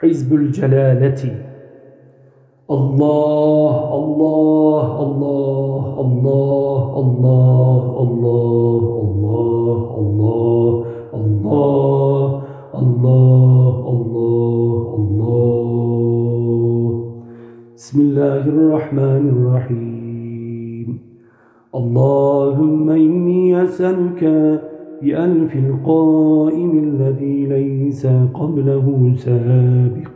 حزب الجلالة الله الله الله الله الله الله الله الله الله الله الله الله بسم الله الرحمن الرحيم اللهم إني أسألك بألف القائم الذي ليس قبله سابق.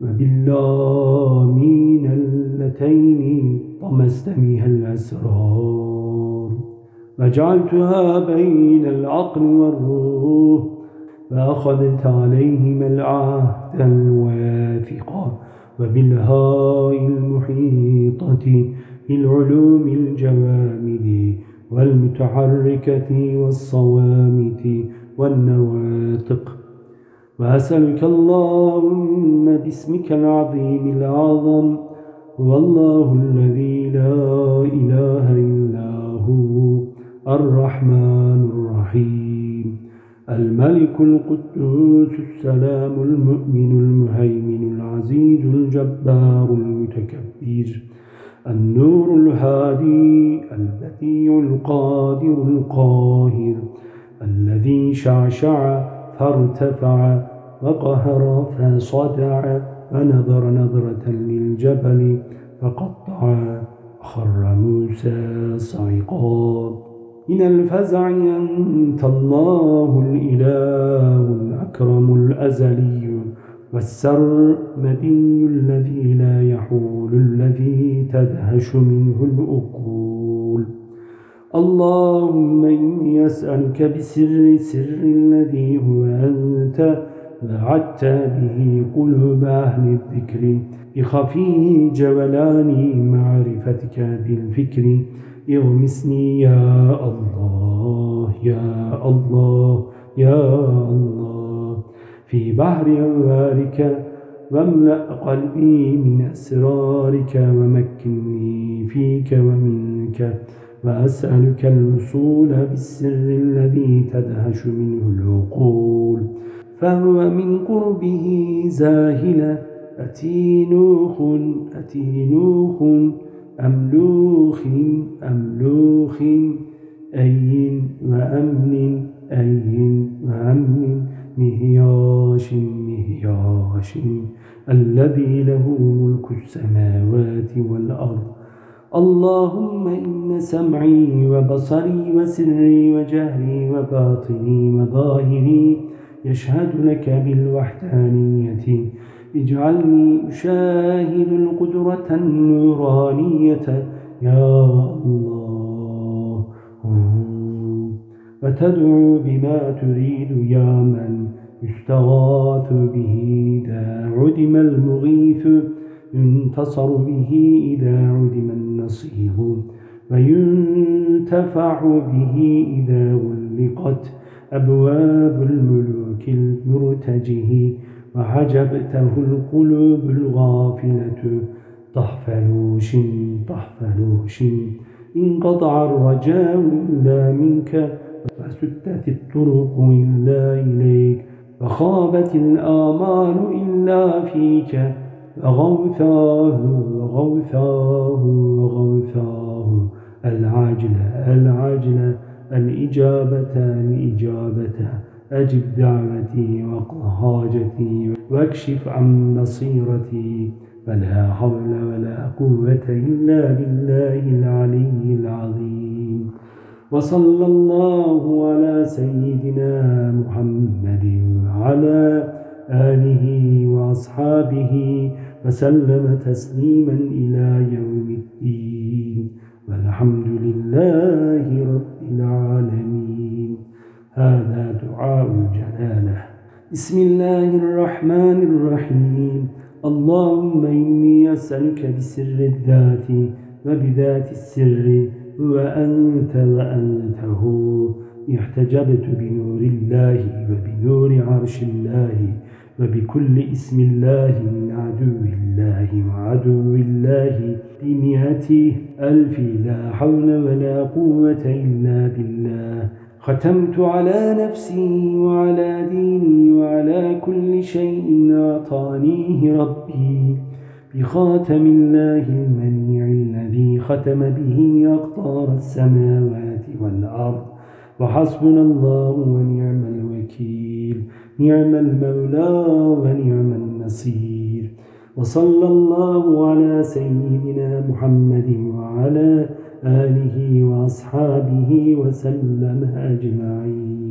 وباللامين اللتين طمست بها الأسرار. وجعلتها بين العقل والروح فأخذت عليهما العهد الواثق. وبالهاء المحيطة بالعلوم الجوامد. والمتحركة والصوامت والنواتق. وأسألك اللهم باسمك العظيم العظم هو الله الذي لا إله إلا هو الرحمن الرحيم. الملك القدوس السلام المؤمن المهيمن العزيز الجبار المتكبر. النور الهادي البديع القادر القاهر الذي شعشع فارتفع وقهر فصدع ونظر نظرة للجبل فقطع خر موسى صعقا. من الفزع أنت الله الإله الأكرم الأزلي. والسرمدي الذي لا يحول الذي تدهش منه الأقول اللهم إني أسألك بسر سر الذي هو أنت وعدت به قلوب أهل الذكر بخفي جولان معرفتك بالفكر اغمسني يا الله يا الله يا الله بحر أنوارك واملأ قلبي من أسرارك ومكني فيك ومنك وأسألك الوصول بالسر الذي تدهش منه العقول. فهو من قربه زاهل أتينوخ أتينوخ أملوخ أملوخ أي وأمن أي وأمن. مهياش مهياش الذي له ملك السماوات والأرض. اللهم إن سمعي وبصري وسري وجهري وباطني وظاهري يشهد لك بالوحدانية. اجعلني أشاهد القدرة النورانية. يا الله. وتدعو بما تريد يا من يستغاث به إذا عدم المغيث ينتصر به إذا عدم النصير وينتفع به إذا غلقت أبواب الملوك المرتجه وحجبته القلوب الغافلة طحفلوش طحفلوش انقطع الرجاء إلا منك وسدت الطرق إلا إليك وخابت الآمال إلا فيك وغوثاه وغوثاه وغوثاه العجل العجل الإجابة الإجابة أجب دعوتي حاجتي واكشف عن بصيرتي فلا حول ولا قوة إلا بالله العلي العظيم وصلى الله على سيدنا محمد وعلى آله وأصحابه وسلم تسليما إلى يوم الدين والحمد لله رب العالمين. هذا دعاء الجلالة. بسم الله الرحمن الرحيم. اللهم إني أسألك بسر الذات وبذات السر وأنت وأنته احتجبت بنور الله وبنور عرش الله وبكل اسم الله من عدو الله وعدو الله بمئة ألف لا حول ولا قوة إلا بالله. ختمت على نفسي وعلى ديني وعلى كل شيء أعطانيه ربي. بخاتم الله المنيع الذي ختم به أقطار السماوات والأرض. وحسبنا الله ونعم الوكيل. نعم المولى ونعم النصير. وصلى الله على سيدنا محمد وعلى آله وأصحابه وسلم أجمعين.